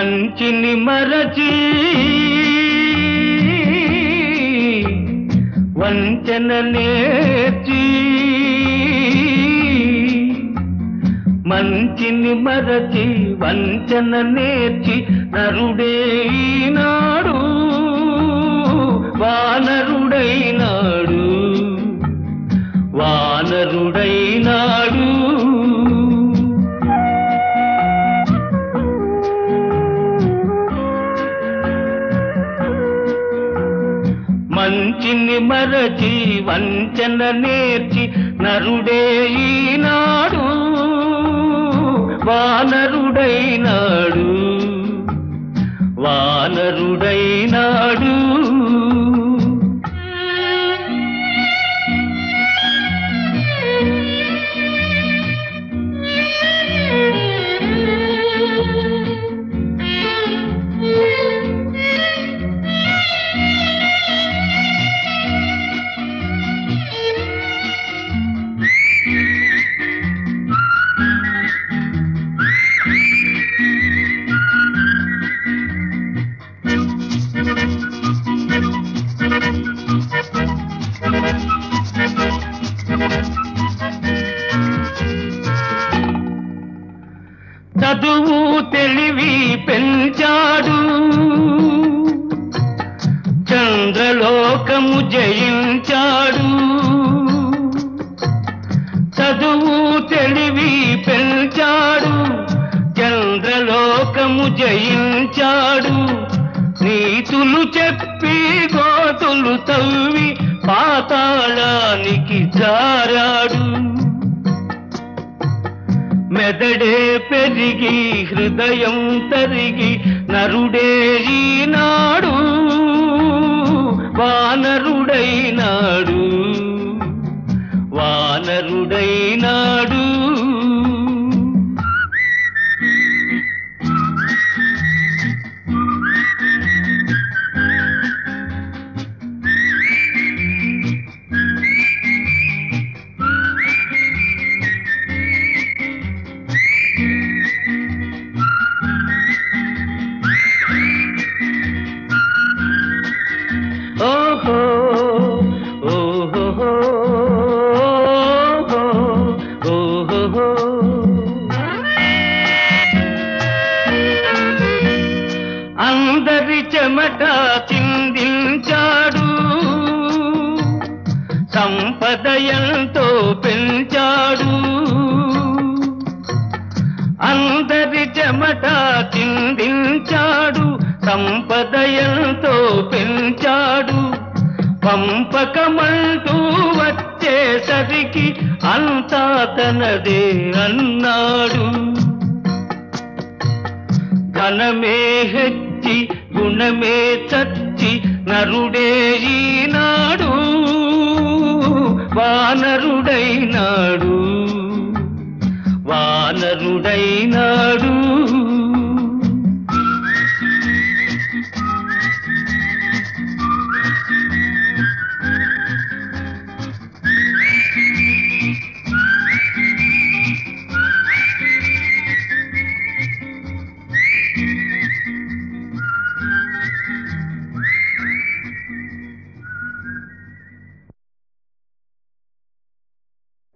మంచిని మరచి వంచన నేర్చి మంచిని మరచి వంచన నేర్చి నరుడేనా మంచిని మరచి వంచన నేర్చి నరుడే ఈనాడు వానరుడైనాడు. వానరుడైనాడు చదువు తెలివి పెంచాడు. చంద్రలోకము జయించాడు. చదువు తెలివి పెంచాడు. చంద్రలోకము జయించాడు. నీతులు చెప్పి గోతులు తవ్వి పాతాళానికి జారాడు. మెదడే పెరిగి హృదయం తరిగి నరుడే ఈనాడు వానరుడైన అందరి చెమట చిందించాడు సంపద ఎంతో పెంచాడు. అందరి చెమట చిందించాడు సంపద ఎంతో పెంచాడు పంపకమంటూ వచ్చేసరికి అంతా తనదే అన్నాడు. ఘనమే హెచ్చి గుణమే చచ్చి నరుడే ఈనాడు వానరుడైనాడు. వానరుడైనాడు.